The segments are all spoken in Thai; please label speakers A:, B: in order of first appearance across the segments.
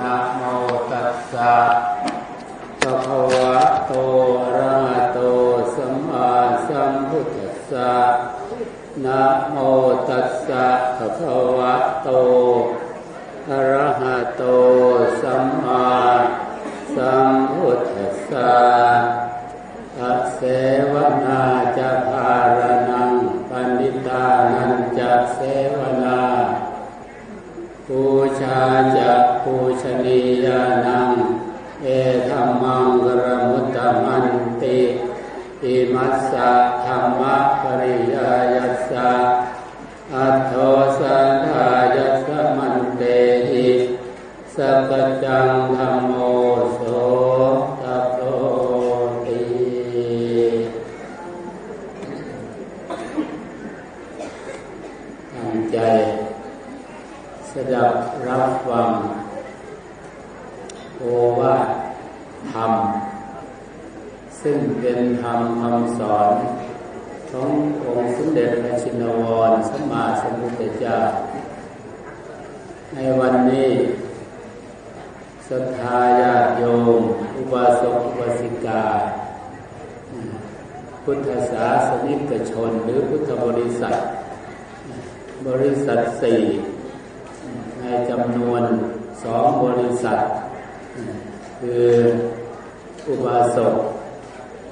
A: นะโมตัสสะภะคะวะโตอะระหะโตสัมมาสัมพุทธัสสะนะโมตัสสะภะคะวะโตอะระหะโตสัมมาสัมพุทธัสสะตัสเสว ชาจะปูชนียานัง เอธรรมังกรมุตตมันติอิมัสสะธรรมะปริยายัสสะอัตโทสันทายัสสะมันเตหิสัพจังธรรมโมโสตัพโตติตั้งใจสดับ รับฟังโอวาทธรรม ซึ่งเป็นธรรมคำสอนขององค์สมเด็จพระชินวรสมมาสมุทธเจ้า ในวันนี้ศรัทธาญาติโยม อุบาสกอุบาสิกา พุทธศาสนิกชน หรือพุทธบริษัท บริษัทสี่ จำนวนสองบริษัท คืออุบาสก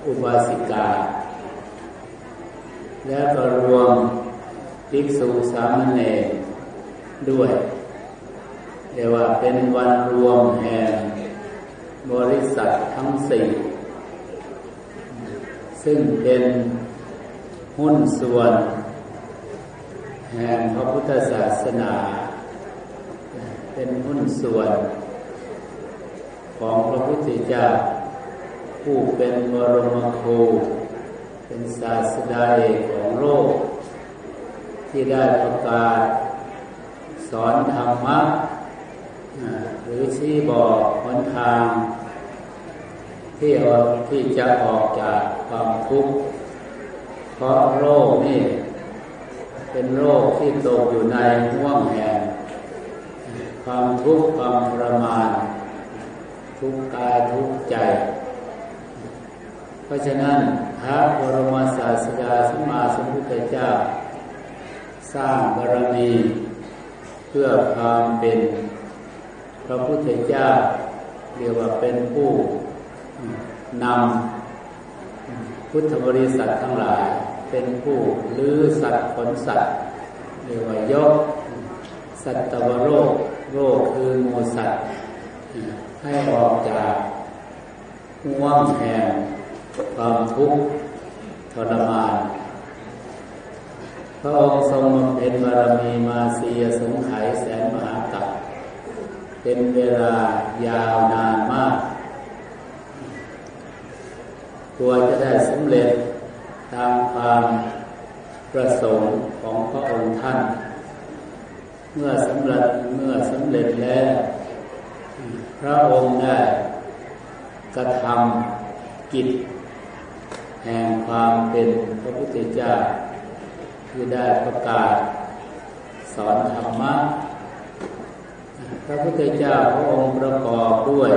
A: อุบาสิกา และก็รวมภิกษุสามเณรด้วยเรียกว่าเป็นวันรวมแห่งบริษัททั้งสี่ซึ่งเป็นหุ้นส่วน แห่งพระพุทธศาสนา เป็นหุ้นส่วน ของพระพุทธเจ้าผู้เป็นบรมครู เป็นศาสดาเอกของโลก ที่ได้ประกาศ สอนธรรมะหรือชี้บอกหนทาง ที่ออกที่จะออกจากความทุกข์เพราะโลกนี่ เป็นโรคที่ตกอยู่ในห่วงแห่ง ความทุกข์ความประมาณ ทุกกายทุกใจ เพราะฉะนั้นพระบรมศาสดาสมมาสมพุทธเจ้า สร้างบารมีเพื่อความเป็นพระพุทธเจ้า เรียกว่าเป็นผู้นำพุทธบริษัททั้งหลาย เป็นผู้ลื้อสัตว์ขนสัตว์เรียกว่ายก สัตวโรค โรคคือมูสัตว์ให้ออกจากห่วงแห่งความทุกข์ทรมาน พระองค์ทรงบำเพ็ญบารมีมาเสียสงไขยแสนมหากัปเป็นเวลายาวนานมากตัวจะได้สำเร็จตามความประสงค์ของพระองค์ท่าน เมื่อสำเร็จเมื่อสำเร็จแล้ว พระองค์ได้กระทำกิจ แห่งความเป็นพระพุทธเจ้า คือได้ประกาศ สอนธรรมะพระพุทธเจ้าพระองค์ประกอบด้วย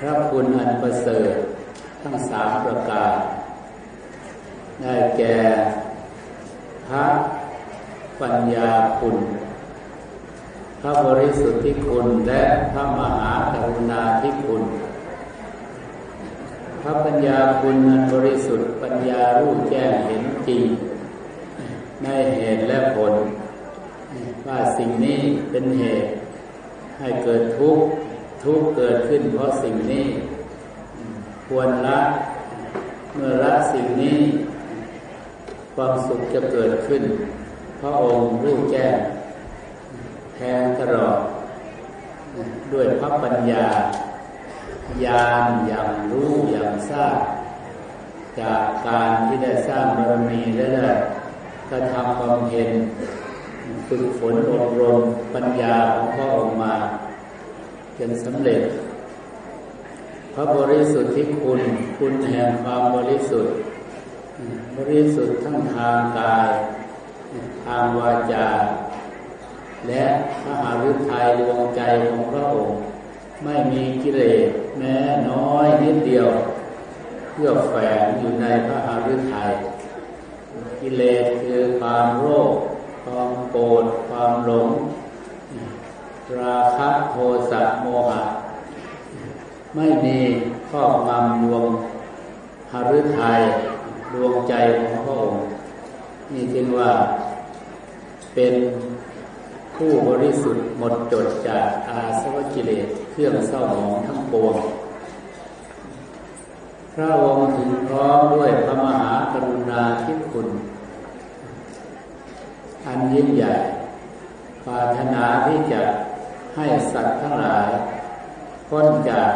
A: พระคุณอันประเสริฐทั้งสามประการได้แก่พระปัญญาคุณ พระบริสุทธิคุณและพระมหากรุณาธิคุณ พระปัญญาคุณนั้นบริสุทธิ์ปัญญารู้แจ้งเห็นจริงในเหตุและผล ว่าสิ่งนี้เป็นเหตุให้เกิดทุกข์ทุกข์เกิดขึ้นเพราะสิ่งนี้ ควรละเมื่อละสิ่งนี้ ความสุขจะเกิดขึ้น พระองค์รู้แจ้ง แทงตลอด ด้วยพระปัญญา ญาณอย่างรู้อย่างทราบจากการที่ได้สร้างบารมีและได้กระทำความเห็นฝึกฝนอบรมปัญญาของพระองค์มา จนสำเร็จ พระบริสุทธิ์ที่คุณ คุณแห่งความบริสุทธิ์ บริสุทธิ์ทั้งทางกาย ทางวาจา และพระหฤทัยดวงใจของพระองค์ ไม่มีกิเลสแม้น้อยนิดเดียวเพื่อแฝงอยู่ในพระหฤทัยกิเลสคือความโรคความโกรธความหลง ราคะโทสะโมหะ ไม่มีครอบงำดวงหฤทัยดวงใจของพระองค์นี่จึงว่าเป็น ผู้บริสุทธิ์หมดจดจากอาสวะกิเลสเครื่องเศร้าหมองทั้งปวง พระองค์ถึงพร้อมด้วยพระมหากรุณาธิคุณ อันยิ่งใหญ่ปรารถนาที่จะให้สัตว์ทั้งหลายพ้นจาก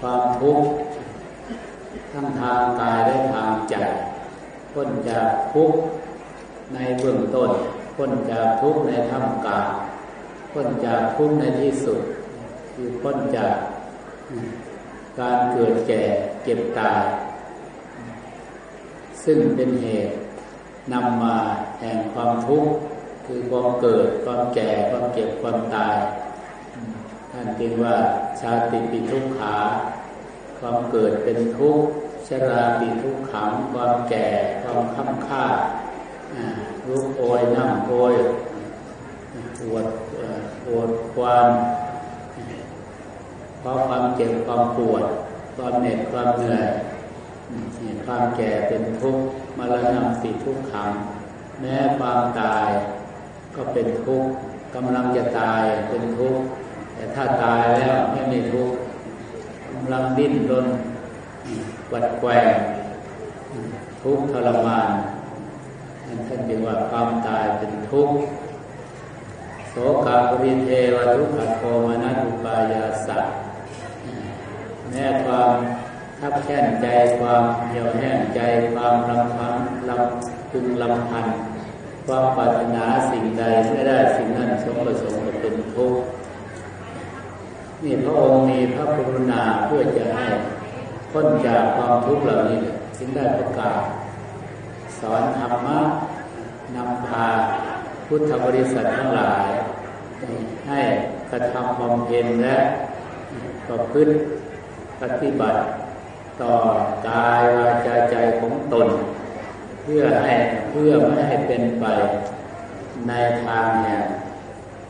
A: ความทุกข์ทั้งทางกายและทางใจพ้นจากทุกข์ในเบื้องต้น พ้นจากทุกข์ในท่ามกลางพ้นจากทุกข์ในที่สุด คือพ้นจากการเกิดแก่เก็บตาย ซึ่งเป็นเหตุนำมาแห่งความทุกข์คือความเกิดความแก่ความเก็บความตายท่านจึงว่าชาติปิทุกขา ความเกิดเป็นทุกข์ชราปิทุกขัง ความแก่ความค้ำค่า ลุกโอยนั่งโอยปวดปวดความเพราะความเจ็บความปวด ความเหน็ดความเหนื่อยความแก่เป็นทุกข์มรณะสิทุกขัง แม้ความตายก็เป็นทุกข์กำลังจะตายเป็นทุกข์แต่ถ้าตายแล้วไม่มีทุกข์กำลังดิ้นรนวัดแกงทุกข์ทรมาน ท่านจึงว่าความตายเป็นทุกข์โสกาปริเทวทุกขโทมนัตุปายาสัแม้ความทับแค้นใจความเหี่ยวแห้งใจความลำพังลำพึงลำพันความปรารถนาสิ่งใดไม่ได้สิ่งนั้นสมประสงค์เป็นทุกข์นี่พระองค์มีพระกรุณาเพื่อจะให้พ้นจากความทุกข์เหล่านี้จึงได้ประกาศ สอนธรรมะนำพาพุทธบริษัททั้งหลาย ให้กระทำบำเพ็ญและประพฤติปฏิบัติต่อกายวาจาใจของตน เพื่อให้เพื่อไม่ให้เป็นไปในทางแห่ง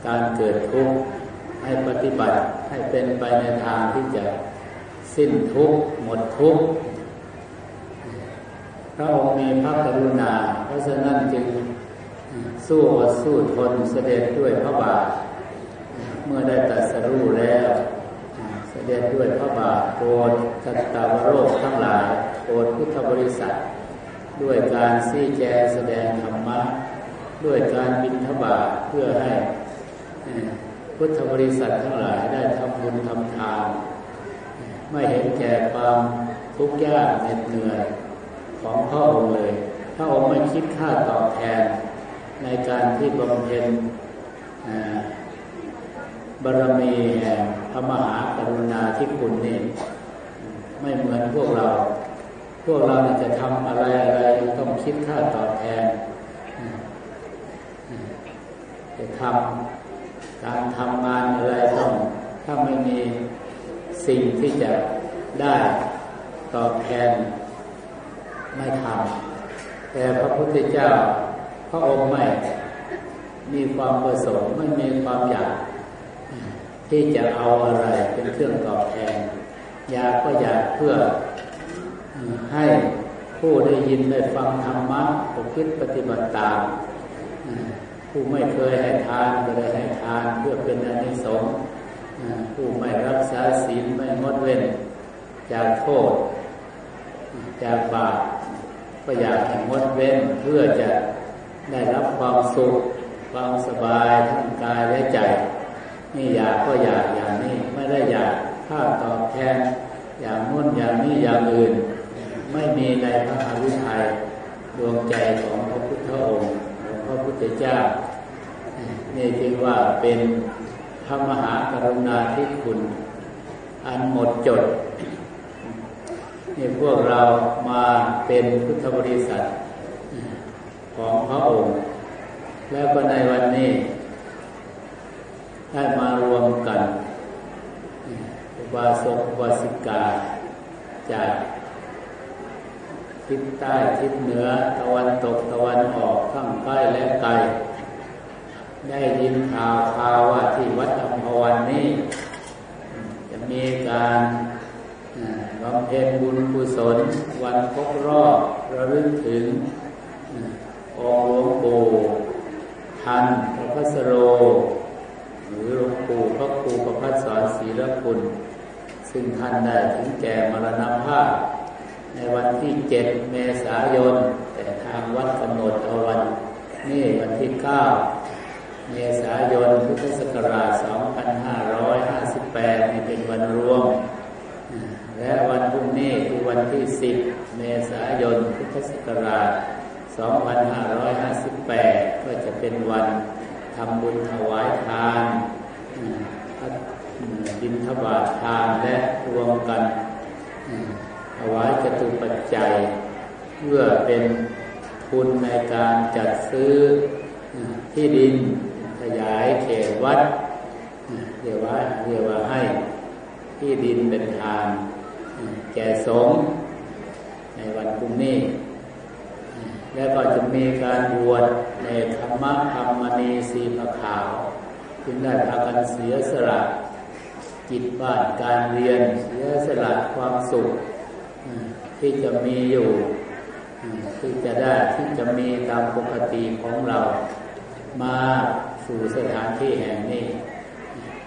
A: การเกิดทุกข์ให้ปฏิบัติให้เป็นไปในทางที่จะสิ้นทุกข์หมดทุกข์ พระองค์มีพระกรุณา เพราะฉะนั้นจึงสู้อดสู้ทนเสด็จด้วยพระบาท เมื่อได้ตัดสรู้แล้ว เสด็จด้วยพระบาทโปรดสัตตาวโรคทั้งหลายโปรดพุทธบริษัท ด้วยการซี้แจแสดงธรรมะ ด้วยการบิณฑบาตเพื่อให้พุทธบริษัททั้งหลายได้ทำบุญทำทาน ไม่เห็นแก่ความทุกข์ยากเหน็ดเหนื่อย ของพระองค์เลย พระองค์ไม่คิดค่าตอบแทน ในการที่บำเพ็ญบารมีแห่งพระมหากรุณาธิคุณนี่ไม่เหมือนพวกเรา พวกเราจะทำอะไรอะไรต้องคิดค่าตอบแทนจะทำการทำงานอะไรต้องถ้าไม่มีสิ่งที่จะได้ตอบแทน ไม่ทำแต่พระพุทธเจ้า พระองค์ไม่มีความประสงค์ไม่มีความอยาก ที่จะเอาอะไรเป็นเครื่องตอบแทนอยากก็อยากเพื่อให้ผู้ได้ยินได้ฟังธรรมะปคิดปฏิบัติตามผู้ไม่เคยให้ทานก็ได้ให้ทานเพื่อเป็นอนิสงส์ผู้ไม่รักษาศีลไม่งดเว้น จากโทษ จากบาป ก็อยากให้งดเว้นเพื่อจะได้รับความสุข ความสบายทั้งกายและใจ นี่อยากก็อยากอย่างนี้ไม่ได้อยากค่าตอบแทน อย่างนู้นอย่างนี้อย่างอื่น ไม่มีในพระอริทัยดวงใจของพระพุทธองค์พระพุทธเจ้า นี่จึงว่าเป็นพระมหากรุณาธิคุณ อันหมดจด นี่พวกเรามาเป็นพุทธบริษัทของพระองค์ แล้วก็ในวันนี้ ได้มารวมกันอุบาสกอุบาสิกา จากทิศใต้ทิศเหนือตะวันตกตะวันออกข้างใกล้และไกล ได้ยินข่าวข่าวว่าที่วัดอัมพวันนี้ จะมีการำเพ็ญบุญกุศล วันครบรอบระลึกถึงองหลวงปู่ทันพระพัสโร หรือหลวงปู่พระครูประพัฒสอนศรีละคุณ ซึ่งท่านได้ถึงแก่มรณภาพ ในวันที่เจ็ดเมษายน แต่ทางวัดกำหนดเอาวัน นี่วันที่เก้าเมษายนพุทธศักราช 2558 นี่เป็นวันรวม และวันพรุ่งนี้คือวันที่ 10 เมษายน พุทธศักราช 2558 ก็จะเป็นวันทำบุญถวายทานบินทบาททานและรวมกันถวายจตุปัจจัย เพื่อเป็นทุนในการจัดซื้อที่ดินขยายเขตวัดเรียกว่าเรียกว่าให้ที่ดินเป็นทาน แก่สงฆ์ในวันพรุ่งนี้ แล้วก็จะมีการบวชในธรรมะธรรมณีสีพระขาวจึงได้พากันเสียสละจิตบ้านการเรียนเสียสละความสุขที่จะมีอยู่ที่จะได้ที่จะมีตามปกติของเรา มาสู่สถานที่แห่งนี้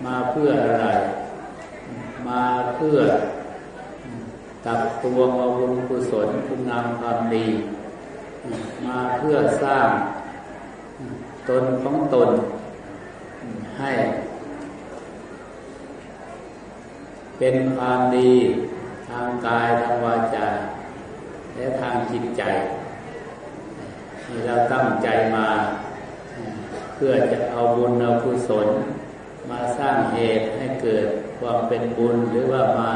A: มาเพื่ออะไร มาเพื่อ ตักตัวมาบุญกุศลคุณงามความดี มาเพื่อสร้าง ตนของตน ให้ เป็นความดีทางกายทางวาจา และทางจิตใจที่เราตั้งใจมา เพื่อจะเอาบุญเอากุศล มาสร้างเหตุให้เกิดความเป็นบุญหรือว่ามา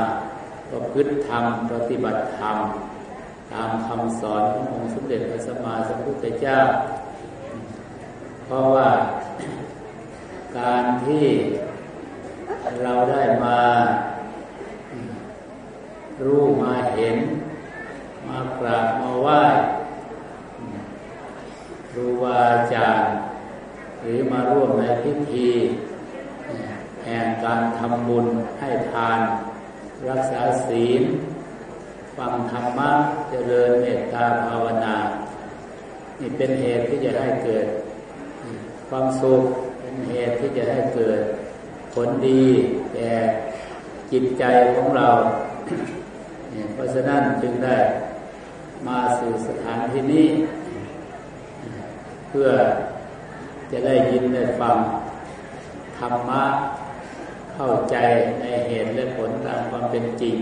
A: ประพฤติธรรม ปฏิบัติธรรม ตามคำสอนขององค์สมเด็จพระสัมมาสัมพุทธเจ้า เพราะว่าการที่เราได้มา รู้มาเห็น มากราบมาไหว้ครูบาอาจารย์หรือมาร่วมในพิธีแห่งการทำบุญให้ทาน รักษาศีล ฟังธรรมะเจริญเมตตาภาวนา นี่เป็นเหตุที่จะให้เกิด ความสุขเป็นเหตุที่จะให้เกิด ผลดีแก่จิตใจของเรา เพราะฉะนั้นจึงได้มาสู่สถานที่นี้ เพื่อจะได้ยินได้ฟังธรรมะ เข้าใจในเหตุและผลตามความเป็นจริง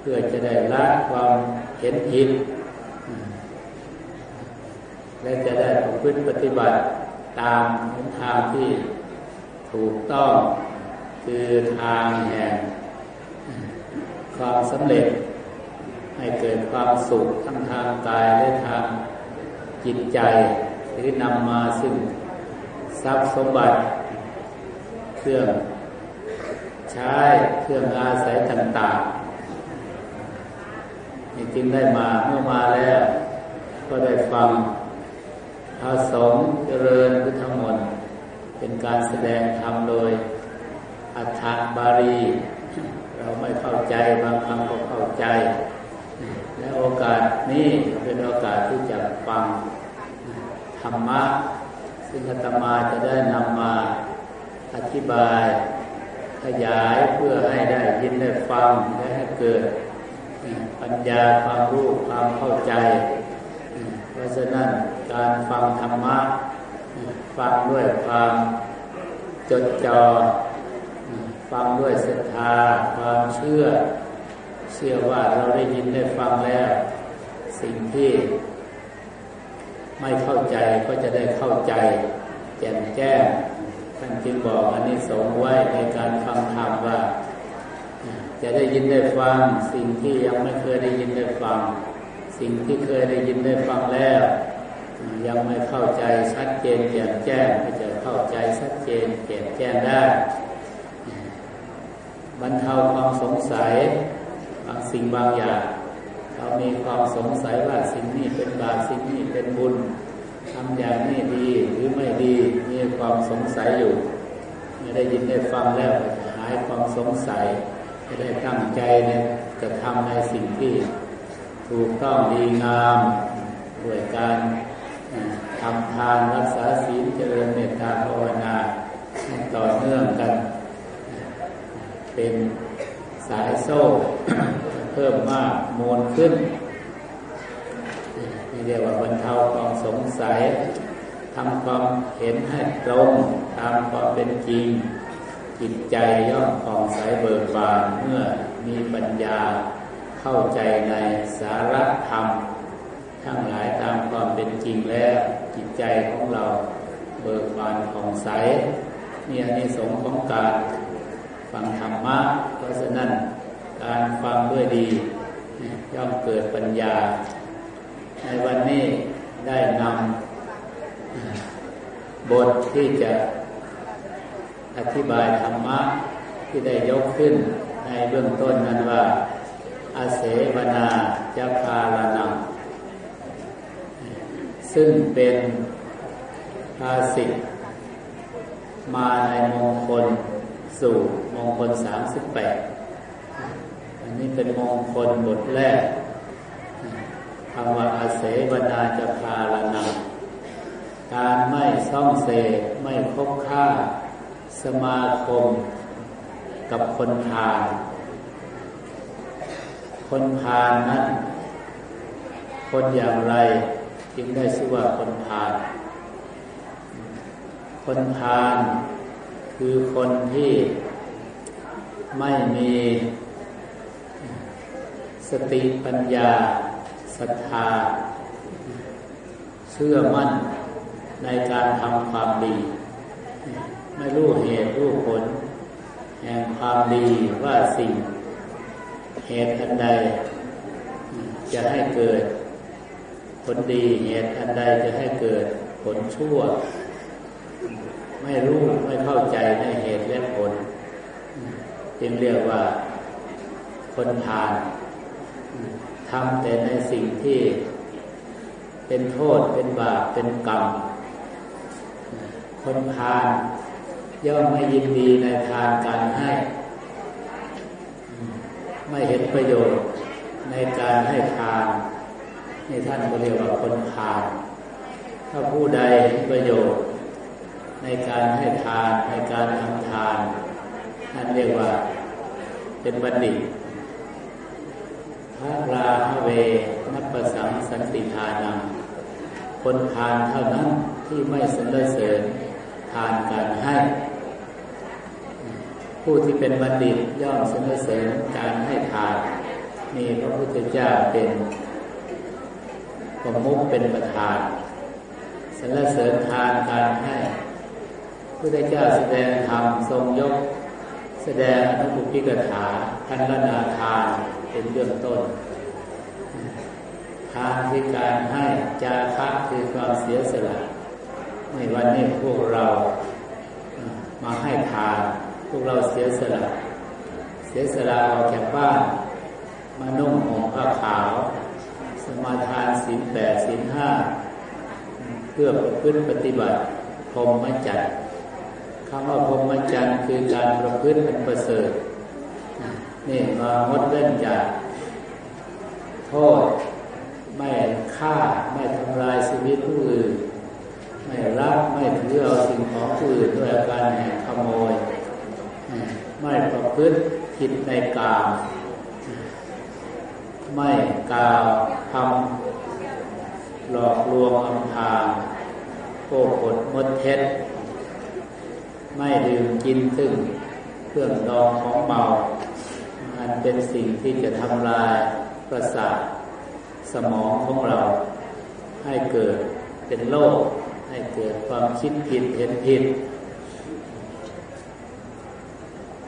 A: เพื่อจะได้ละความเห็นผิดและจะได้ประพฤติปฏิบัติตามหนทางที่ถูกต้อง คือทางแห่งความสำเร็จ ให้เกิดความสุขทั้งทางกายและทางจิตใจที่นำมาซึ่งทรัพย์สมบัติเครื่อง ใช้เครื่องอาศัยต่างๆนี่จึงได้มาเมื่อมาแล้ว ก็ได้ฟังพระสงฆ์เจริญพุทธมนต์เป็นการแสดงธรรมโดย อัฏฐบาลี เราไม่เข้าใจบางคำก็เข้าใจ และโอกาสนี้เป็นโอกาสที่จะฟังธรรมะซึ่งอาตมาจะได้นำมาอธิบาย ขยายเพื่อให้ได้ยินได้ฟังและให้เกิดปัญญาความรู้ความเข้าใจ เพราะฉะนั้นการฟังธรรมะฟังด้วยความจดจอ่อฟังด้วยศรัทธาความเชื่อ เชื่อว่าเราได้ยินได้ฟังแล้ว สิ่งที่ไม่เข้าใจก็จะได้เข้าใจ แจ่มแจ้ง ท่านจึงบอกอันนี้สงไว้ในการฟังธรรมว่า จะได้ยินได้ฟัง สิ่งที่ยังไม่เคยได้ยินได้ฟัง สิ่งที่เคยได้ยินได้ฟังแล้ว ยังไม่เข้าใจชัดเจนแจ่มแจ้งก็จะเข้าใจชัดเจนแจ่มแจ้งได้บรรเทาความสงสัยบางสิ่งบางอย่างเรามีความสงสัยว่าสิ่งนี้เป็นบาปสิ่งนี้เป็นบุญ ทำอย่างนี้ดีหรือไม่ดีมีความสงสัยอยู่ไม่ได้ยินได้ฟังแล้วหายความสงสัยจะได้ตั้งใจในจะทำในสิ่งที่ ถูกต้องดีงามด้วยการทำทานรักษาศีลเจริญเมตตาภาวนาต่อเนื่องกัน เป็นสายโซ่เพิ่มมากมวลขึ้น เรียกว่าบรรเทาความสงสัยทำความเห็นให้ตรงตามความเป็นจริง จิตใจย่อมผ่องใสเบิกบานเมื่อมีปัญญาเข้าใจในสาระธรรม ทั้งหลายตามความเป็นจริงแล้ว จิตใจของเราเบิกบานผ่องใสนี่อันนี้สงของการฟังธรรมะเพราะฉะนั้นการฟังด้วยดีย่อมเกิดปัญญา ในวันนี้ได้นำบทที่จะอธิบายธรรมะที่ได้ยกขึ้นในเบื้องต้นนั้นว่า อาเสวนาจะพาลนังซึ่งเป็นภาษิตมาในมงคลสู่มงคลสามสิบแปดอันนี้เป็นมงคลบทแรก คำว่าอาเสวนาจะพาลนังการไม่ซ่องเสไม่คบค่าสมาคม กับคนพาลคนพาลนั้น คนอย่างไรจึงได้ชื่อว่าคนพาลคนพาลคือคนที่ไม่มีสติปัญญา ศรัทธา เชื่อมั่นในการทำความดี ไม่รู้เหตุรู้ผล แห่งความดีว่าสิ่ง เหตุอันใด จะให้เกิด ผลดีเหตุอันใดจะให้เกิดผลชั่ว ไม่รู้ไม่เข้าใจในเหตุและผลจึงเรียกว่าคนทาน ทำแต่ในสิ่งที่เป็นโทษเป็นบาปเป็นกรรม คนทานย่อมไม่ยินดีในทานการให้ ไม่เห็นประโยชน์ในการให้ทานนี่ท่านก็เรียกว่าคนทาน ถ้าผู้ใดเห็นประโยชน์ ในการให้ทานในการทำทานท่านเรียกว่าเป็นบัณฑิต ระราหเวนัปสังสันติทานังคนทานเท่านั้นที่ไม่สรรเสริญทานการให้ ผู้ที่เป็นบัณฑิตย่อมสรรเสริญการให้ทานนี่พระพุทธเจ้าเป็นประมุขเป็นประธานสรรเสริญทานการให้พระพุทธเจ้าแสดงธรรมทรงยก แสดงอนุปุพิกถาทันรนาทาน เป็นเรื่องต้นทานคือการให้จาคะคือความเสียสละในวันนี้พวกเรามาให้ทานพวกเราเสียสละ เสียสละออกจากบ้านมานุ่งห่มผ้าขาว สมาทานศีลแปดศีลห้าเพื่อประพฤติปฏิบัติพรหมจรรย์คำว่าพรหมจรรย์คือการประพฤติเป็นประเสริฐ นี่มางดเล่นจากโทษ ไม่ฆ่า ไม่ทำลายชีวิตผู้อื่น ไม่รักไม่ถือเอาสิ่งของผู้อื่นด้วยการแห่ขโมย ไม่ประพฤติผิดในกามไม่กล่าวทำหลอกลวงอำพรางโกหกมดเท็จ ไม่ดื่มกินซึ่งเครื่องดองของเมา เป็นสิ่งที่จะทำลายประสาทสมองของเรา ให้เกิดเป็นโรคให้เกิดความคิดผิดเห็นผิด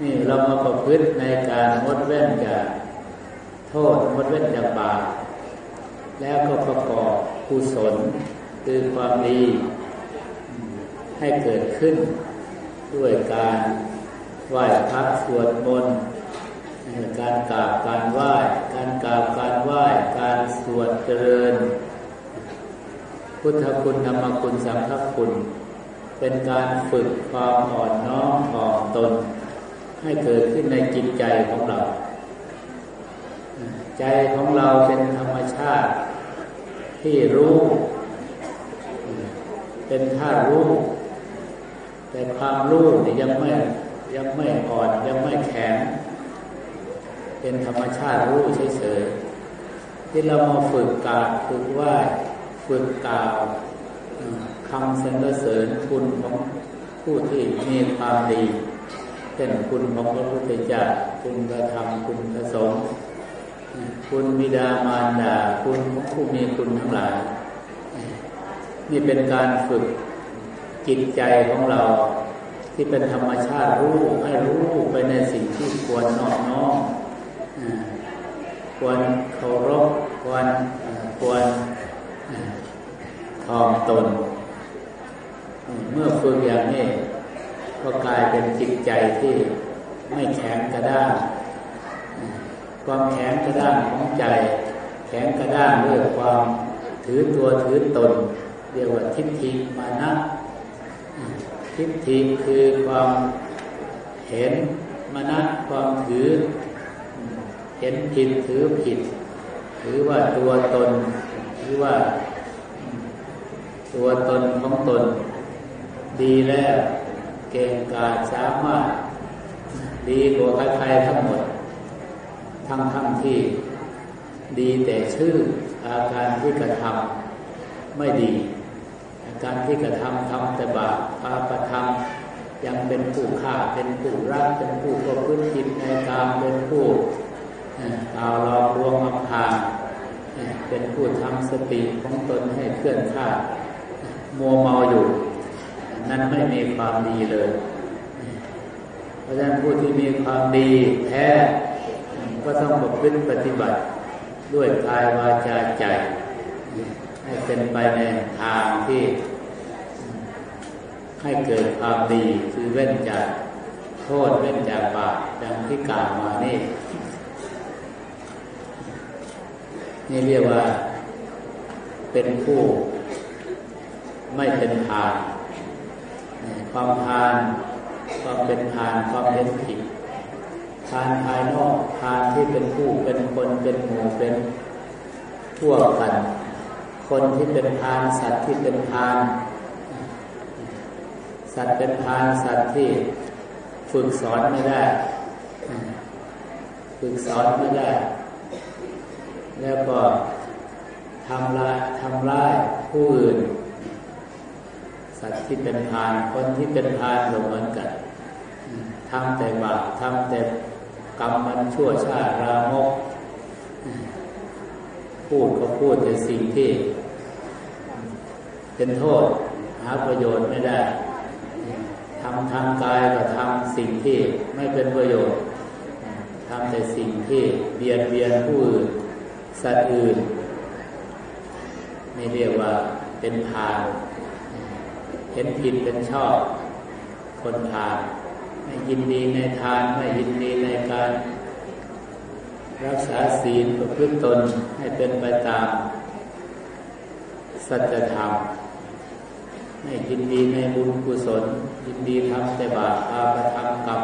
A: นี่เรามาประพฤติในการงดเว้นจากโทษงดเว้นจากบาปแล้วก็ประกอบกุศลคือความดี ให้เกิดขึ้นด้วยการไหว้พระสวดมนต์ การกราบการไหว้ การกราบการไหว้ การสวดเจริญ พุทธคุณธรรมคุณสังฆคุณ เป็นการฝึกความอ่อนน้อมถ่อมตน ให้เกิดขึ้นในจิตใจของเรา ใจของเราเป็นธรรมชาติที่รู้ เป็นท่ารู้ แต่ความรู้ยังไม่ยังไม่อ่อนยังไม่แข็ง เป็นธรรมชาติรู้เฉยๆที่เรามาฝึกกาฝึกไหวฝึกกล่าวคำสรรเสริญคุณของผู้ที่มีความดีเป็นคุณของพระพุทธเจ้าคุณพระธรรมคุณพระสงฆ์คุณบิดามารดาคุณของผู้มีคุณทั้งหลายนี่เป็นการฝึกจิตใจของเราที่เป็นธรรมชาติรู้ให้รู้ไปในสิ่งที่ควรนอบน้อม ควรเคารพควรควรทอมตน เมื่อฝึกอย่างนี้ ก็กลายเป็นจิตใจที่ไม่แข็งกระด้างความแข็งกระด้างของใจ แข็งกระด้างด้วยความถือตัวถือตน เรียกว่าทิฏฐิมานะทิฏฐิคือความเห็นมานะความถือ เห็นผิดถือผิด ถือว่าตัวตน ถือว่า ตัวตนของตน ดีแล้วเก่งกาจสามารถ ดีกว่าใครๆทั้งหมด ทั้งทั้งที่ ดีแต่ชื่ออาการที่กระทำไม่ดี อาการที่กระทำทำแต่บาปปาประทำยังเป็นผู้ฆ่าเป็นผู้รักเป็นผู้ประพฤติผิดในกามเป็นผู้ กล่าหลอกลวงอำพางเป็นผู้ทำสติของตนให้เคลื่อนข้ามัวเมาอยู่ นั้นไม่มีความดีเลย เพราะฉะนั้นผู้ที่มีความดีแท้ก็ต้องประพฤติปฏิบัติด้วยกายวาจาใจ ให้เป็นไปในทางที่ ให้เกิดความดีคือเว้นจากโทษเว้นจากบาปดังที่กล่าวมานี่ นี่เรียกว่าเป็นผู้ไม่เป็นทาน ความทานความเป็นทานความเป็นผิดทานภายนอกทานที่เป็นผู้เป็นคนเป็นหมู่เป็นทั่วกัน คนที่เป็นพานสัตว์ที่เป็นพาน สัตว์เป็นพานสัตว์ที่ฝึกสอนไม่ได้ ฝึกสอนไม่ได้ แล้วก็ทำลายทำร้ายผู้อื่น สัตว์ที่เป็นพานคนที่เป็นพานเหมือนกันทำแต่บาปทำแต่กรรมมันชั่วชาติรามก พูดก็พูดแต่สิ่งที่ เป็นโทษ หาประโยชน์ไม่ได้ทำทางกายก็ทำสิ่งที่ไม่เป็นประโยชน์ทำแต่สิ่งที่เบียดเบียนผู้อื่น สัตว์อื่น นี่เรียกว่าเป็นทานเห็นผิดเป็นชอบ คนทานไม่ยินดีในทานไม่ยินดีในการรักษาศีลประพฤติตนให้เป็นไปตาม สัจธรรมไม่ยินดีในบุญกุศล ยินดีทำแต่บาปอาปธรรมกรรม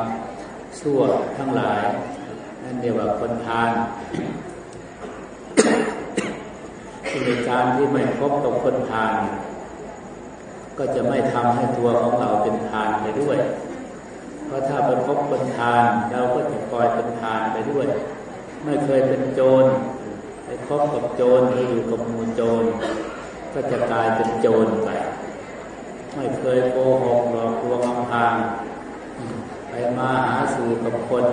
A: ชั่วทั้งหลาย นั่นเรียกว่าคนทาน ในการที่ไม่พบกับคนทาน ก็จะไม่ทำให้ตัวของเราเป็นทานไปด้วย เพราะถ้าไปพบคนทานเราก็จะคอยเป็นทานไปด้วย ไม่เคยเป็นโจรไปคบกับโจรไปอยู่กับมูโจร ก็จะกลายเป็นโจรไป ไม่เคยโกหกหลอกลวงอำพรางไปมาหาสู่กับคน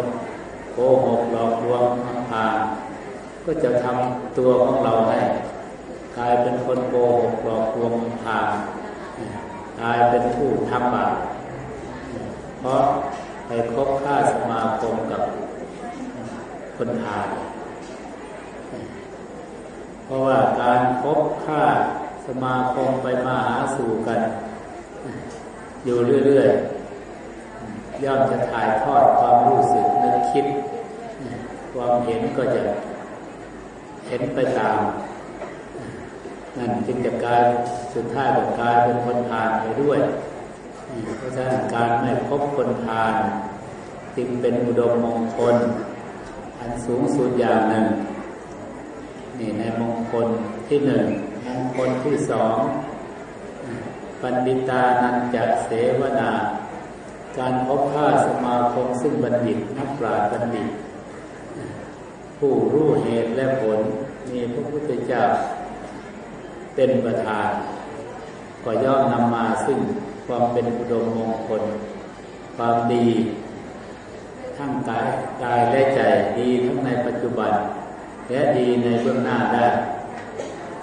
A: โกหกหลอกลวงอำพรางก็จะทำตัวของเราให้ กลายเป็นคนโกหกหลอกลวงอำพรางกลายเป็นผู้ทำบาปเพราะไปคบค้าสมาคมกับคนทานเพราะว่าการพบค่าสมาคมไปมาหาสู่กัน อยู่เรื่อยๆ ย่อมจะถ่ายทอดความรู้สึกนึกคิด ความเห็นก็จะเห็นไปตาม นั่นจึงจะกลายสุดท้ายก็กลายเป็นคนทานไปด้วยเพราะฉะนั้นการไม่พบคนทาน จึงเป็นอุดมมงคล อันสูงสุดอย่างหนึ่งนี่ในมงคลที่หนึ่งมงคลที่สองปันดิตานันจะเสวนา การพบผ้าสมาคมซึ่งบัณฑิตนักปราชญ์บัณฑิต ผู้รู้เหตุและผลมีพระพุทธเจ้า เป็นประธาน ก็ย่อมนำมาซึ่งความเป็นอุดมมงคล ความดี ทั้งกายกายและใจดีทั้งในปัจจุบัน และดีในเบื้องหน้าได้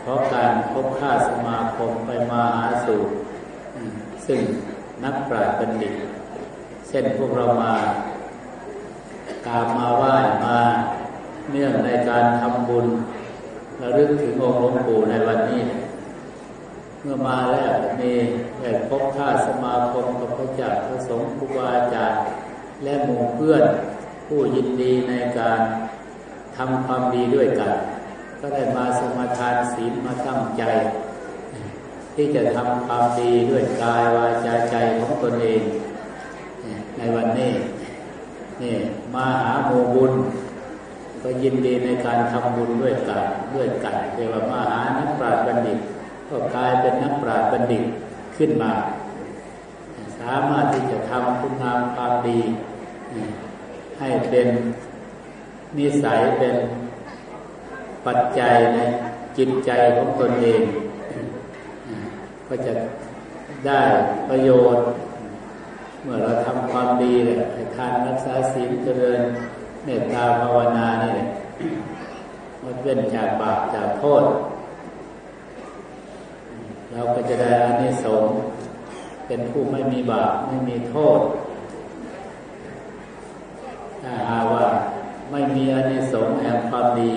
A: เพราะการพบค่าสมาคมไปมาหาสู่ซึ่งนักปราชญ์บัณฑิตเช่นพวกเรามากราบมาไหว้มาเนื่องในการทำบุญระลึกถึงองค์หลวงปู่ในวันนี้ มื่อมาแล้วมีได้พบค่าสมาคมกับพระเจ้าพระสงฆ์ครูบาอาจารย์และหมู่เพื่อน ผู้ยินดีในการทำความดีด้วยกัน ก็ได้มาสมาทานศีลมาตั้งใจ ที่จะทำความดีด้วยกายวาจาใจของตนเอง ในวันนี้นี่มาหาโมบุญ ก็ยินดีในการทำบุญด้วยกันด้วยกันเรียกว่ามาหานักปราชญ์บัณฑิต ก็กลายเป็นนักปราชญ์บัณฑิตขึ้นมา สามารถที่จะทำคุณงามความดี ให้เป็นนิสัยเป็นปัจจัยในจิตใจของตนเอง ก็จะได้ประโยชน์ เมื่อเราทำความดีเลยทานรักษาศีลเจริญเมตตาภาวนานี่แหละมันเป็นจากบาปจากโทษ เราก็จะได้อานิสงส์เป็นผู้ไม่มีบาปไม่มีโทษ ถ้าหาว่าไม่มีอานิสงส์แห่งความดี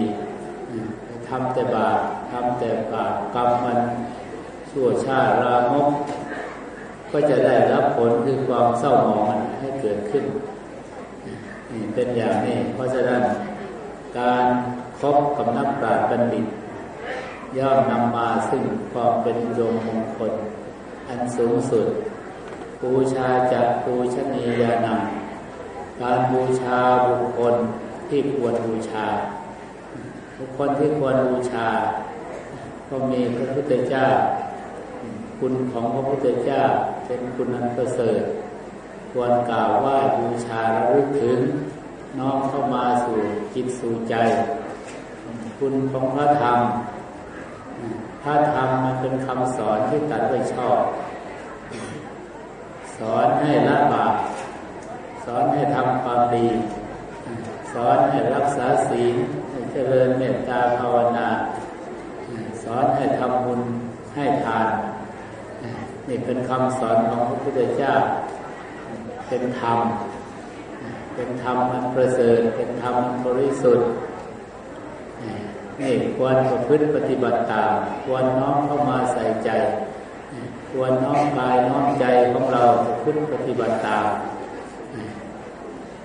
A: ทำแต่บาปทำแต่บาปกรรมมันชั่วชาติรามก ก็จะได้รับผลคือความเศร้าหมองให้เกิดขึ้นนี่เป็นอย่างนี้ เพราะฉะนั้นการคบกับนักปราชญ์บัณฑิต ย่อมนำมาซึ่งความเป็นโยมมงคล อันสูงสุด บูชาจากปูชนียานังการบูชาบุคคลที่ควรบูชา บุคคลที่ควรบูชา ก็มีพระพุทธเจ้า คุณของพระพุทธเจ้าเป็นคุณนันประเสริฐ ควรกล่าวว่าบูชาระลึกถึงน้อมเข้ามาสู่จิตสู่ใจ คุณของพระธรรม พระธรรมมันเป็นคำสอนที่ตัดไว้ชอบ สอนให้ละบาปสอนให้ทำความดี สอนให้รักษาศีลให้เจริญเมตตาภาวนา สอนให้ทำบุญให้ทาน นี่เป็นคำสอนของพระพุทธเจ้า เป็นธรรม เป็นธรรมอันประเสริฐ เป็นธรรมบริสุทธิ์ นี่ควรประพฤติปฏิบัติตาม ควรน้อมเข้ามาใส่ใจ ควรน้อมกายน้อมใจของเราประพฤติปฏิบัติตาม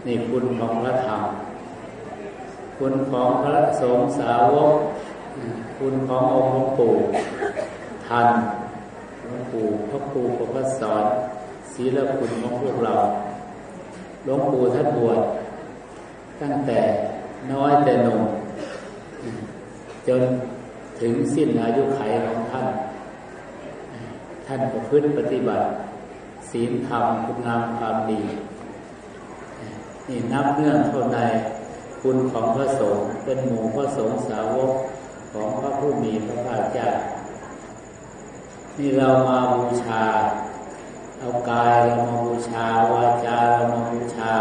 A: นี่คุณของพระธรรม คุณของพระสงฆ์สาวก คุณขององค์หลวงปู่ทันหลวงปู่พระครูพระสอนศีลคุณของพวกเราหลวงปู่ท่านบวชตั้งแต่น้อยแต่หนุ่ม จนถึงสิ้นอายุไขของท่าน ท่านประพฤติปฏิบัติ ศีลธรรมคุณงามความดี นี่นับเนื่องเท่าในคุณของพระสงฆ์เป็นหมู่พระสงฆ์สาวกของพระผู้มีพระภาคเจ้านี่เรามาบูชา เอากายเรามาบูชาวาจาเรามาบูชา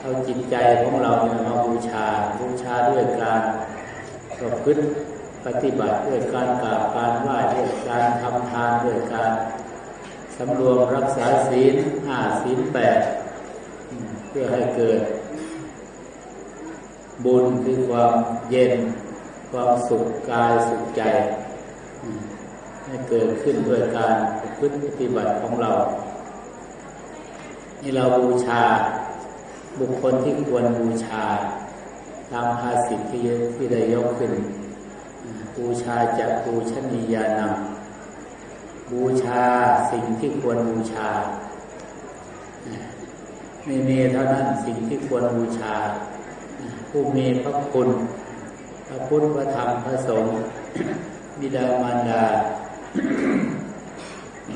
A: เอาจิตใจของเราเนี่ยมาบูชาบูชาด้วยการ ประพฤติปฏิบัติด้วยการกราบการไหว้ด้วยการทำทานด้วยการสำรวมรักษาศีลห้าศีลแปดเพื่อให้เกิด บุญคือความเย็น ความสุขกายสุขใจ ให้เกิดขึ้นด้วยการพฤติปฏิบัติของเรา นี่เราบูชาบุคคลที่ควรบูชา ตามภาษิตที่ที่ได้ยกขึ้น บูชาจากบูชนียานำบูชาสิ่งที่ควรบูชาไม่มีเท่านั้นสิ่งที่ควรบูชา ผู้มีพระคุณ พระพุทธพระธรรมพระสงฆ์บิดามารดา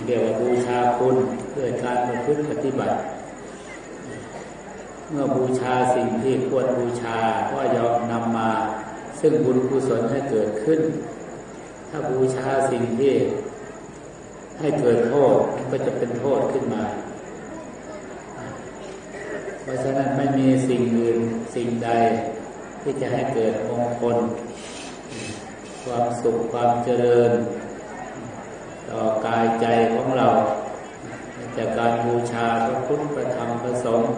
A: เรียกว่าบูชาคุณเพื่อการประพฤติปฏิบัติ เมื่อบูชาสิ่งที่ควรบูชาก็ยอมนำมา ซึ่งบุญกุศลให้เกิดขึ้น ถ้าบูชาสิ่งที่ให้เกิดโทษก็จะเป็นโทษขึ้นมา เพราะฉะนั้นไม่มีสิ่งอื่นสิ่งใด ที่จะให้เกิดมงคล ความสุขความเจริญ ต่อกายใจของเรา จากการบูชาพระพุทธพระธรรมพระสงฆ์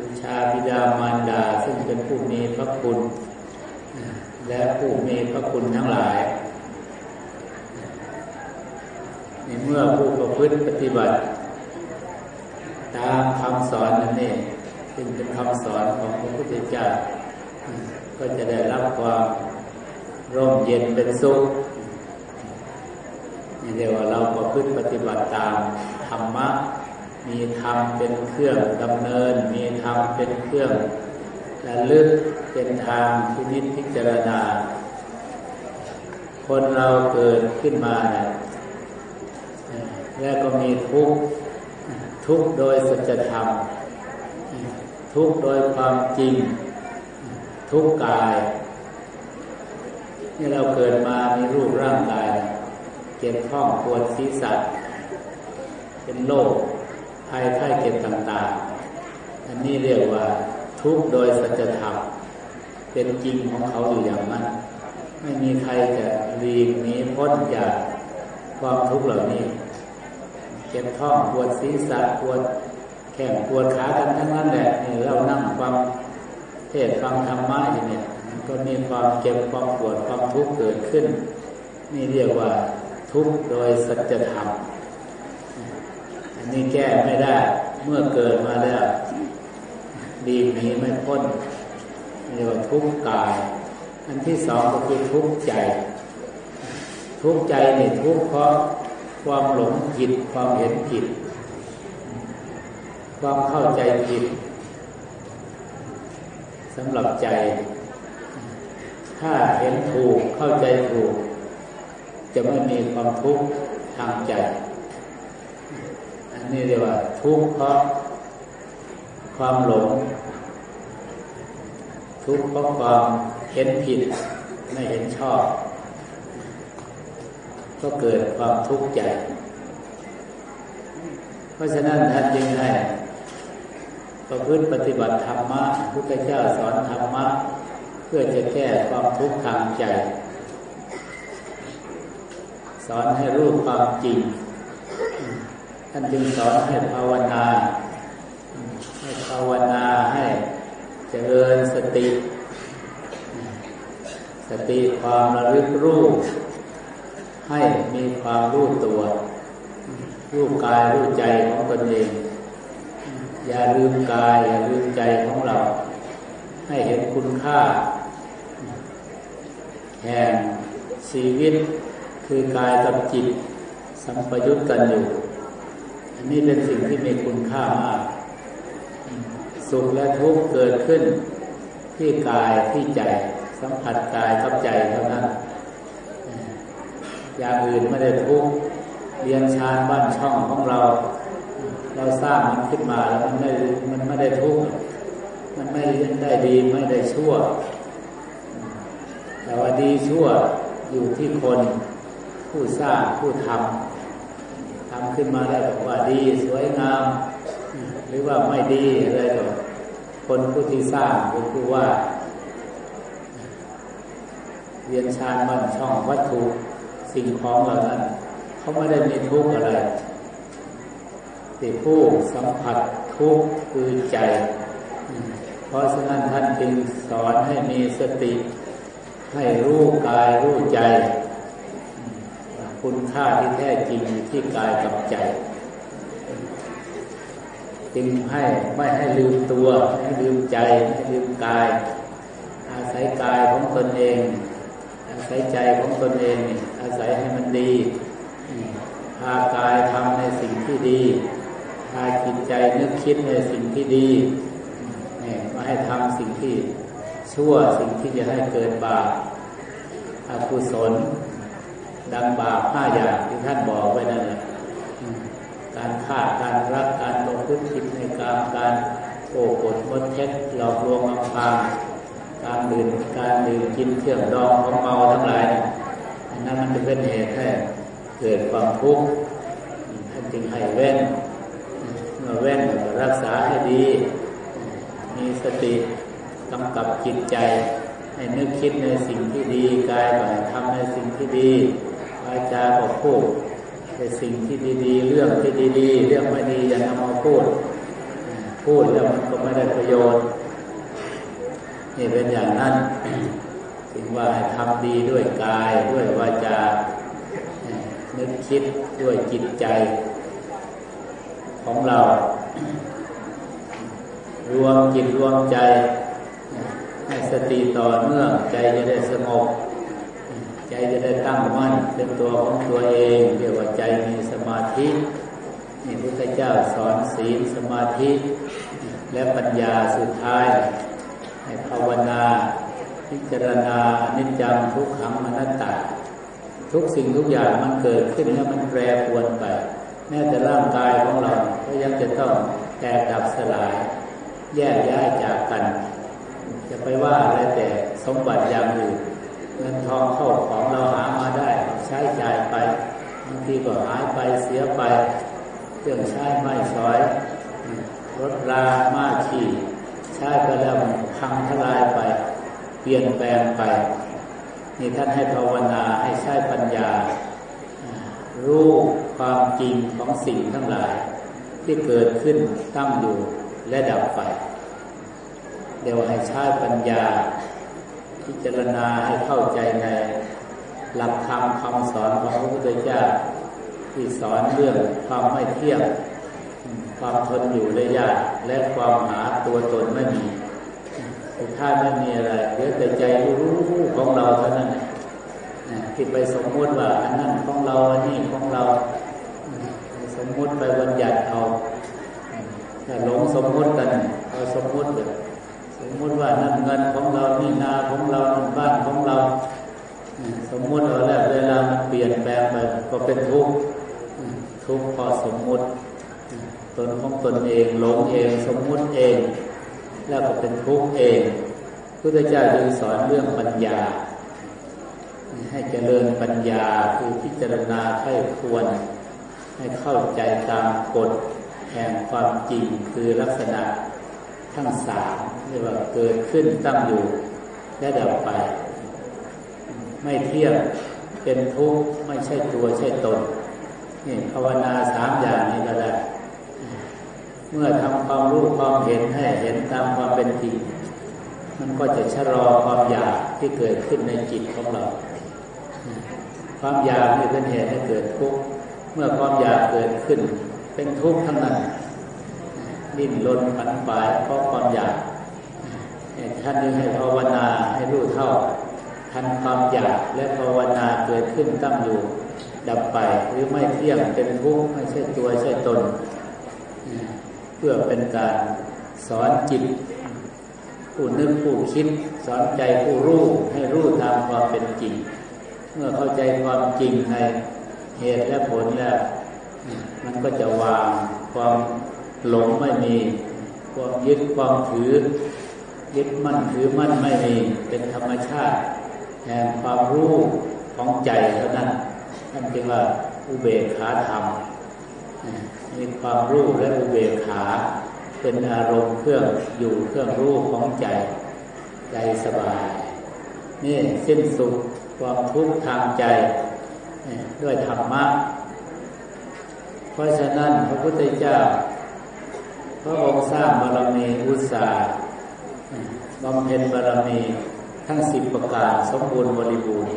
A: บูชาบิดามารดา ซึ่งเป็นผู้มีพระคุณ และผู้มีพระคุณทั้งหลาย ในเมื่อผู้ประพฤติปฏิบัติ ตามคำสอนนั่นเองซึ่งเป็นคำสอนของพระพุทธเจ้าก็จะได้รับความร่มเย็นเป็นสุขนี่เรียกว่าเราประพฤติปฏิบัติตามธรรมะ มีธรรมเป็นเครื่องดำเนิน มีธรรมเป็นเครื่องระลึกเป็นทางพินิจพิจารณา คนเราเกิดขึ้นมาเนี่ยแล้วก็มีทุกข์ทุกข์โดยสัจธรรม ทุกข์โดยความจริง ทุกข์กายนี่เราเกิดมามีรูปร่างกายเจ็บท้องปวดศีรษะเป็นโรค ภัยไข้เจ็บต่างๆ อันนี้เรียกว่าทุกโดยสัจธรรมเป็นจริงของเขาอยู่อย่างนั้น ไม่มีใครจะหลีกหนีพ้นจากความทุกข์เหล่านี้ เจ็บท้องปวดศีรษะปวดแขนปวดขากันทั้งนั้นแหละนี่เรานั่งฟังเทศฟังธรรมะอย่างนี้ก็มีความเจ็บความปวดความทุกข์เกิดขึ้น นี่เรียกว่าทุกข์โดยสัจธรรม นี้แก้ไม่ได้ เมื่อเกิดมาแล้ว ดีหนีไม่พ้นเรียกว่าทุกข์กาย อันที่สองก็คือทุกข์ใจ ทุกข์ใจนี่ทุกข์เพราะความหลงผิดความเห็นผิด ความเข้าใจผิดสำหรับใจ ถ้าเห็นถูกเข้าใจถูก จะไม่มีความทุกข์ทางใจ นนี้เรียกว่า ทุกข์เพราะความหลง ทุกข์เพราะความเห็นผิดไม่เห็นชอบ ก็เกิดความทุกข์ใจ เพราะฉะนั้นท่านจึงให้ประพฤติปฏิบัติธรรมะพุทธเจ้าสอนธรรมะ เพื่อจะแก้ความทุกข์ทางใจ สอนให้รู้ความจริง ท่านจึงสอนให้ภาวนา ให้ภาวนาให้เจริญสติ สติความระลึกรู้ให้มีความรู้ตัวรู้กายรู้ใจของตนเอง อย่าลืมกาย อย่าลืมใจของเรา ให้เห็นคุณค่า แห่งชีวิตคือกายกับจิต สัมปยุตกันอยู่ อันนี้เป็นสิ่งที่มีคุณค่ามาก สุขและทุกข์เกิดขึ้น ที่กายที่ใจ สัมผัสกายกับใจเท่านั้น อย่างอื่นไม่ได้ทุกข์เรียนชานบ้านช่องของเรา เราสร้างมันขึ้นมาแล้วมันไม่มันไม่ได้ทุกข์มันไม่ได้ดีไม่ได้ชั่ว แต่ว่าดีชั่วอยู่ที่คนผู้สร้างผู้ทำำขึ้นมาได้บอกว่าดี สวยงาม หรือว่าไม่ดีอะไรก็คนผู้ที่สร้างก็คือว่าเรียนชาญมันช่องวัตถุสิ่งของเหล่านั้นเขาไม่ได้มีทุกข์อะไรแต่ผู้สัมผัสทุกข์คือใจ เพราะฉะนั้นท่านจึงสอนให้มีสติ ให้รู้กายรู้ใจ คุณค่าที่แท้จริงที่กายกับใจ จึงให้ไม่ให้ลืมตัวไม่ให้ลืมใจไม่ให้ลืมกาย อาศัยกายของตนเอง อาศัยใจของตนเอง อาศัยให้มันดีพากายทำในสิ่งที่ดีพาจิตใจนึกคิดในสิ่งที่ดีเนี่ยมาให้ทำสิ่งที่ชั่วสิ่งที่จะให้เกิดบาปอกุศล ดังบาปห้าอย่างที่ท่านบอกไว้นั่นแหละการฆ่าการรักการตกพุทธิในการการโกหกมดเท็จหลอกลวงอำพรางการดื่มการดื่มกินเครื่องดองของเมาทั้งหลายอันนั้นมันจะเป็นเหตุให้เกิดความทุกข์ท่านจึงให้เว้นเมื่อเว้นก็รักษาให้ดี มีสติกำกับจิตใจ ให้นึกคิดในสิ่งที่ดีกายก็ให้ทำในสิ่งที่ดีาจาก็พูดในสิ่งที่ดีๆ เรื่องที่ดี ๆ เรื่องไม่ดีอย่านำมาพูด พูดแล้วมันก็ไม่ได้ประโยชน์นี่เป็นอย่างนั้นถึงว่าทำดีด้วยกายด้วยวาจานึกคิดด้วยจิตใจ ของเรา รวมจิตรวมใจให้สติต่อเนื่องใจจะได้สงบ ใจจะได้ตั้งมั่นเป็นตัวของตัวเองเรียกว่าใจมีสมาธินี่พระเจ้าสอนศีลสมาธิ และปัญญาสุดท้ายให้ภาวนา พิจารณาอนิจจังทุกขังอนัตตาทุกสิ่งทุกอย่างมันเกิดขึ้นแล้วมันแปรปรวนไปแม้แต่ร่างกายของเราก็ยังจะต้องแตกดับสลาย แยกย้ายจากกัน จะไปว่าอะไรแต่สมบัติอย่างอื่น เงินทองเข้าของเราหามาได้ ใช้จ่ายไปบางทีก็หายไปเสียไปเครื่องใช้ไม่สอย รถรามาขี่ใช้ไปแล้วพังทลายไป เปลี่ยนแปลงไป นี่ท่านให้ภาวนาให้ใช้ปัญญา รู้ความจริงของสิ่งทั้งหลาย ที่เกิดขึ้นตั้งอยู่และดับไปเดี๋ยวให้ใช้ปัญญา พิจารณาให้เข้าใจในหลักธรรมคำสอนของพระพุทธเจ้าที่สอนเรื่องความไม่เที่ยงความทนอยู่ได้ยากและความหาตัวตนไม่มีสุดท้ายไม่มีอะไรเหลือแต่ใจรู้ของเราเท่านั้นคิดไปสมมติว่าอันนั้นของเราอันนี้ของเรา สมมติไปบัญญัติเอาแต่หลงสมมติกันเอาสมมติเลย มมติว่านั่นเงินของเรานี่นาของเรานั่นบ้านของเรา สมมุติเอาแล้วเวลามันเปลี่ยนแปลงไปก็เป็นทุกข์ทุกข์พอสมมุติ ตนของตนเองหลงเองสมมุติเอง แล้วก็เป็นทุกข์เองพุทธเจ้าจึงสอนเรื่องปัญญา ให้เจริญปัญญาคือพิจารณาให้ควร ให้เข้าใจตามกฎแห่งความจริงคือลักษณะทั้งสาม เรียกว่าเกิดขึ้นตั้งอยู่และดับไป ไม่เที่ยงเป็นทุกข์ไม่ใช่ตัวใช่ตนนี่ภาวนาสามอย่างนี้ก็ได้เมื่อทำความรู้ความเห็นให้เห็นตามความเป็นจริงมันก็จะชะลอความอยากที่เกิดขึ้นในจิตของเรา ความอยากนี่เป็นเหตุให้เกิดทุกข์เมื่อความอยากเกิดขึ้น เป็นทุกข์ทั้งนั้นดิ้นรนผันฝ่ายเพราะความอยาก ท่านนี้ให้ภาวนาให้รู้เท่า ทันความอยากและภาวนาเกิดขึ้นตั้งอยู่ ดับไปหรือไม่เที่ยงเป็นทุกข์ไม่ใช่ตัวใช่ตน เพื่อเป็นการสอนจิต ผู้นึกผู้คิด สอนใจผู้รู้ให้รู้ตามความเป็นจริง เมื่อเข้าใจความจริงในเหตุและผลแล้ว มันก็จะวางความหลงไม่มี ความยึดความถือ ยึดมั่นถือมั่นไม่มีเป็นธรรมชาติแห่งความรู้ของใจเท่านั้นท่านจึงว่าอุเบกขาธรรมมีความรู้และอุเบกขาเป็นอารมณ์เครื่องอยู่เครื่องรู้ของใจ ใจสบาย นี่สิ้นสุดความทุกข์ทางใจด้วยธรรมะ เพราะฉะนั้นพระพุทธเจ้า พระองค์สร้างบารมีอุตสาห์ บำเพ็ญบารมีทั้งสิบประการสมบูรณ์บริบูรณ์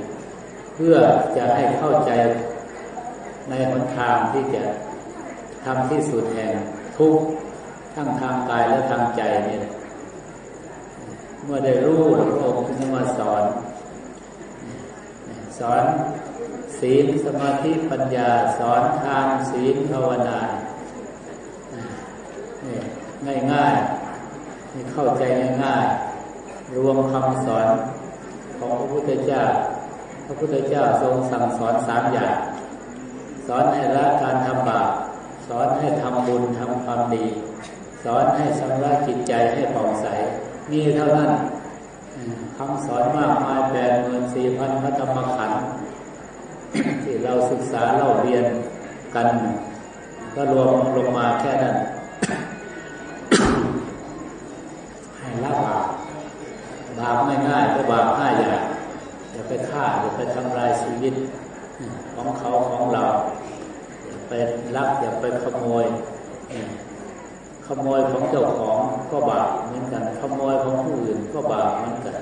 A: เพื่อจะให้เข้าใจในหนทางที่จะทำที่สุดแห่งทุกทั้งทางกายและทางใจนี่เมื่อได้รู้พระองค์จึงมาสอน สอนศีลสมาธิปัญญาสอนทานศีลภาวนาง่ายง่าย ให้เข้าใจง่ายๆรวมคำสอนของพระพุทธเจ้า พระพุทธเจ้าทรงสั่งสอนสามอย่าง สอนให้ละการทำบาป สอนให้ทำบุญทำความดี สอนให้ชำระจิตใจให้ผ่องใส นี่เท่านั้นคำสอนมากมายแปดหมื่นสี่พันพระธรรมขันธ์ที่เราศึกษาเล่าเรียนกัน ก็รวมลงมาแค่นั้น ละบาปบาปไม่ง่ายก็บาปห้าอย่างอย่าไปฆ่าอย่าไปทำลายชีวิตของเขาของเราอย่าไปลักอย่าไปขโมยขโมยของเจ้าของก็บาปเหมือนกันขโมยของผู้อื่นก็บาปเหมือนกัน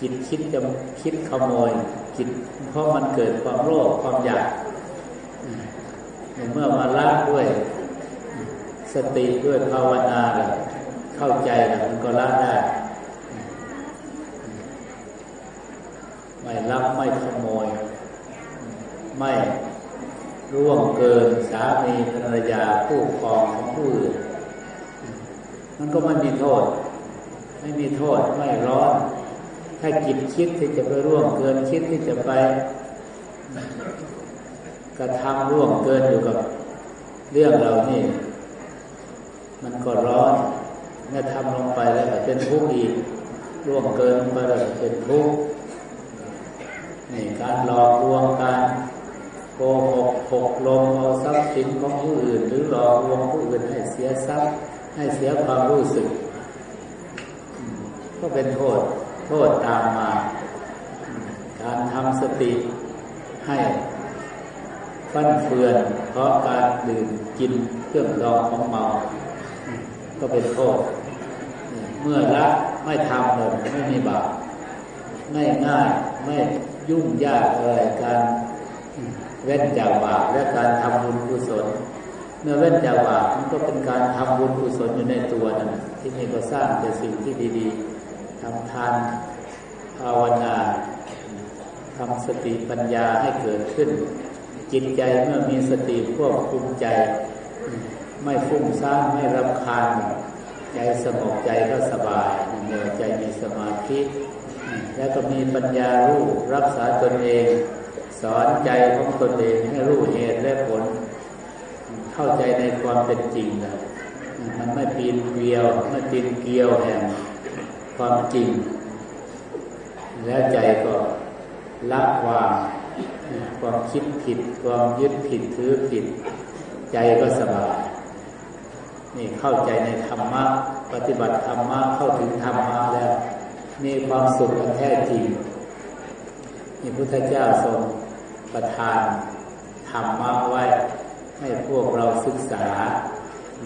A: จิตคิดจะคิดขโมยจิตเพราะมันเกิดความโลภความอยากเมื่อมาละด้วย สติด้วยภาวนาเลย ข้าใจแล้วมันก็ละได้ ไม่รับไม่ขโมย ไม่ร่วงเกินสามีภรรยาผู้ครองของผู้อื่นมันก็ไม่มีโทษ ไม่มีโทษไม่ร้อน ถ้าจิตคิดที่จะไปร่วงเกินคิดที่จะไป กระทำร่วงเกินอยู่กับเรื่องเรานี่ มันก็ร้อน เมื่อทำลงไปแล้วเป็นทุกข์อีกร่วงเกินไปแล้วเป็นทุกข์นี่การหลอกลวงการโกหกหกลมเอาทรัพย์สินของผู้อื่น หรือหลอกลวงผู้อื่นให้เสียทรัพย์ ให้เสียความรู้สึก ก็เป็นโทษ โทษตามมา การทำสติให้ฟั่นเฟือน เพราะการดื่มกินเครื่องดองของเมา ก็เป็นโทษ เมื่อละไม่ทำเลยไม่มีบาปไม่ง่ายไม่ยุ่งยากอะไรการเว้นจากบาปและการทำบุญกุศล เมื่อเว้นจากบาปมันก็เป็นการทำบุญกุศลอยู่ในตัวนั่นที่นี่ก็สร้างแต่สิ่งที่ดี ๆทำทานภาวนาทำสติปัญญาให้เกิดขึ้น จิตใจเมื่อมีสติควบคุมใจ ไม่ฟุ้งซ่านไม่รำคาญ ใจสงบใจก็สบายเนื่อใจมีสมาธิ แล้วก็มีปัญญารู้รักษาตนเอง สอนใจของตนเองให้รู้เหตุและผล เข้าใจในความเป็นจริงนะมันไม่ปีนเกลียวไม่ปีนเกลียวแห่งความจริง แล้วใจก็ละวางความคิดผิด ความยึดผิดถือผิด ใจก็สบาย นี่เข้าใจในธรรมะปฏิบัติธรรมะเข้าถึงธรรมะแล้วมีความสุขแท้จริงนี่พุทธเจ้าทรงประทานธรรมะไว้ให้พวกเราศึกษา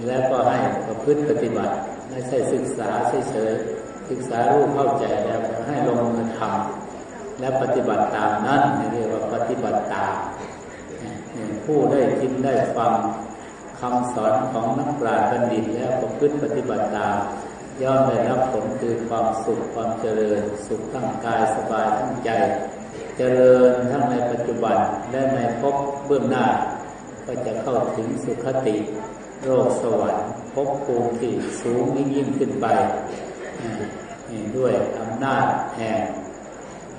A: และก็ให้ประพฤติปฏิบัติไม่ใช่ศึกษาเฉยๆศึกษารู้เข้าใจแล้วให้ลงมือทำและปฏิบัติตามนั้นเรียกว่าปฏิบัติตามผู้ได้คิดได้ฟัง คำสอนของนักปราชญ์บัณฑิตแล้วประพฤติปฏิบัติตามย่อมได้รับผลคือความสุขความเจริญ สุขทั้งกายสบายทั้งใจ เจริญทั้งในปัจจุบันและในภพเบื้องหน้า ก็จะเข้าถึงสุขติ โลกสวรรค์ภพภูมิที่สูงยิ่งยิ่งขึ้นไปด้วยอำนาจแห่ง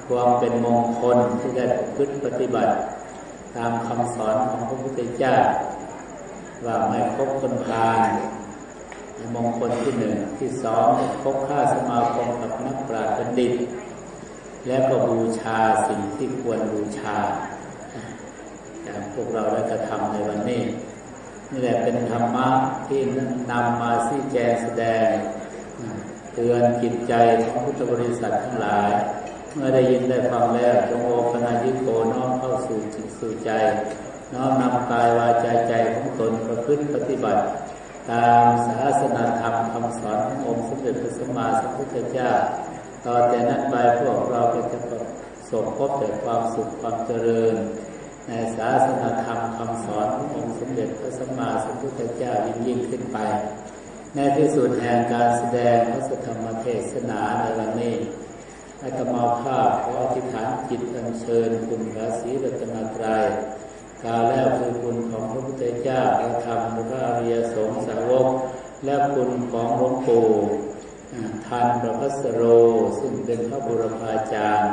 A: ความเป็นมงคลที่ได้พฤติปฏิบัติ ตามคำสอนของพระพุทธเจ้า ว่าไม่พบคนพาลมงคลที่หนึ่งที่สองพบค่าสมาคมกับนักปราชญ์บัณฑิต และก็บูชาสิ่งที่ควรบูชาพวกเราได้กระทำในวันนี้ นี่แหละเป็นธรรมะที่นำมาชี้แจงแสดง เตือนจิตใจของพุทธบริษัททั้งหลาย เมื่อได้ยินได้ฟังแล้วจงโอปนายิโกน้อมเข้าสู่จิตสู่ใจ น้อมนำกายวาจาใจของตนประพฤติปฏิบัติ ตามศาสนาธรรมคำสอนขององค์สมเด็จพระสัมมาสัมพุทธเจ้า ต่อแต่นั้นไปพวกเราก็จะประสบพบแต่ความสุขความเจริญ ในศาสนาธรรมคำสอนขององค์สมเด็จพระสัมมาสัมพุทธเจ้ายิ่งยิ่งขึ้นไป ในที่สุดแห่งการแสดงพระธรรมเทศนาในวันนี้อาตมาภาพขออธิษฐานจิตอัญเชิญคุณพระศรีรัตนตรัย กาแล้วคือคุณของพระพุทธเจ้าพระธรรมพระอริยสงฆ์สาวก และคุณของหลวงปู่ทันพระพัสโร ซึ่งเป็นพระบุรพาจารย์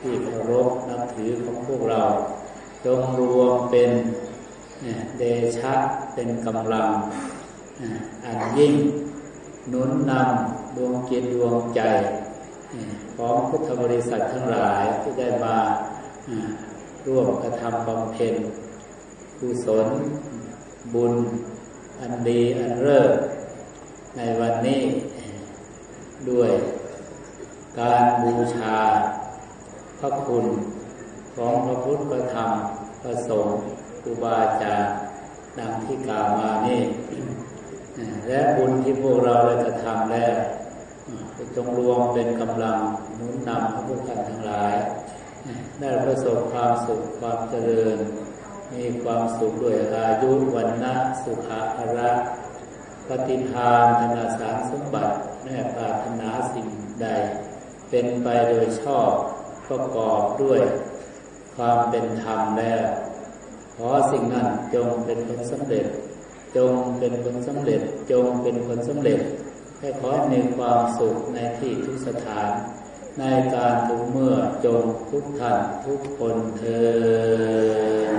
A: ที่เคารพนับถือของพวกเราจงรวมเป็นเดชะเป็นกำลังอันยิ่งหนุนนำดวงจิตดวงใจของพุทธบริษัททั้งหลายที่ได้มาร่วมกระทำบำเพ็ญ กุศล บุญ อันดี อันเลิศในวันนี้ด้วยการบูชา พระคุณของพระพุทธพระธรรมพระสงฆ์ครูบาอาจารย์ดังที่กล่าวมานี่และบุญที่พวกเราได้กระทำแล้วจงรวมเป็นกำลังนุนนำให้พวกท่านทั้งหลาย ได้ประสบความสุขความเจริญ มีความสุขด้วยอายุวันนะสุขะระ ปฏิทานธนาสารสมบัติแม่ปรารถนาสิ่งใด เป็นไปโดยชอบประกอบด้วย ความเป็นธรรมแล้วขอสิ่งนั้นจงเป็นผลสำเร็จ จงเป็นผลสำเร็จ จงเป็นผลสำเร็จให้ขอมีความสุขในที่ทุกสถาน ในการทุกเมื่อจงทุกท่านทุกคนเธอ